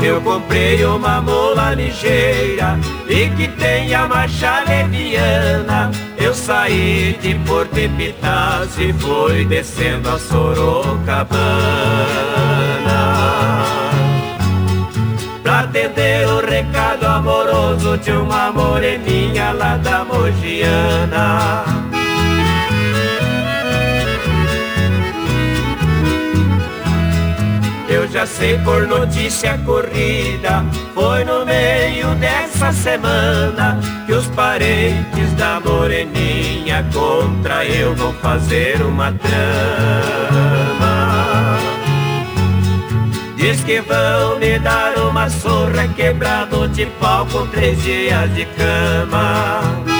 Eu comprei uma mola ligeira e que tenha marcha leviana. Eu saí de Porto Epitácio e fui descendo a Sorocabana. Pra atender o recado amoroso de uma moreninha lá da Mogiana. Sei por notícia corrida. Foi no meio dessa semana que os parentes da moreninha contra eu vão fazer uma trama. Diz que vão me dar uma surra quebrado de pau com três dias de cama.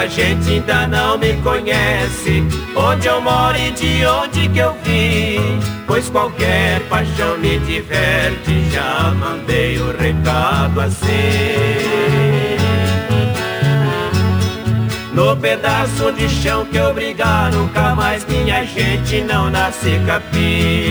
Essa gente ainda não me conhece. Onde eu moro e de onde que eu vim? Pois qualquer paixão me diverte Já mandei o recado assim. No pedaço de chão que eu brigar Nunca mais minha gente não nasce capim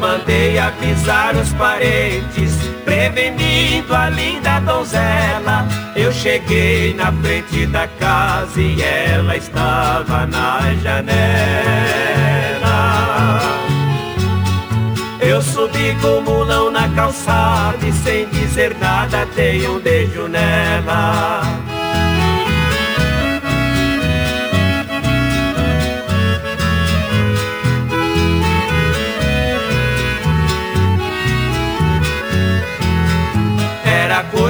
mandei avisar os parentes, prevenindo a linda donzela. Eu cheguei na frente da casa e ela estava na janela. Eu subi com o mulão na calçada e sem dizer nada dei um beijo nela.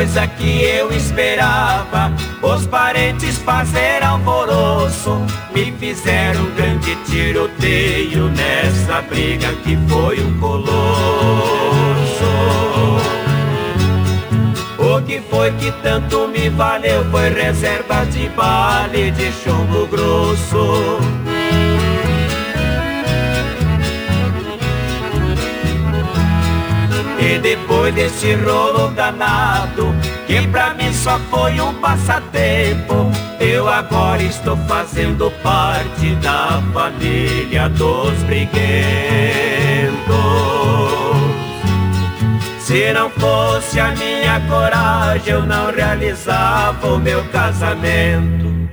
Coisa que eu esperava. Os parentes fazer alvoroço, me fizeram um grande tiroteio nessa briga que foi um colosso. O que foi que tanto me valeu foi reserva de bale de chumbo grosso. Depois desse rolo danado, que pra mim só foi um passatempo, eu agora estou fazendo parte da família dos briguentos. Se não fosse a minha coragem, eu não realizava o meu casamento.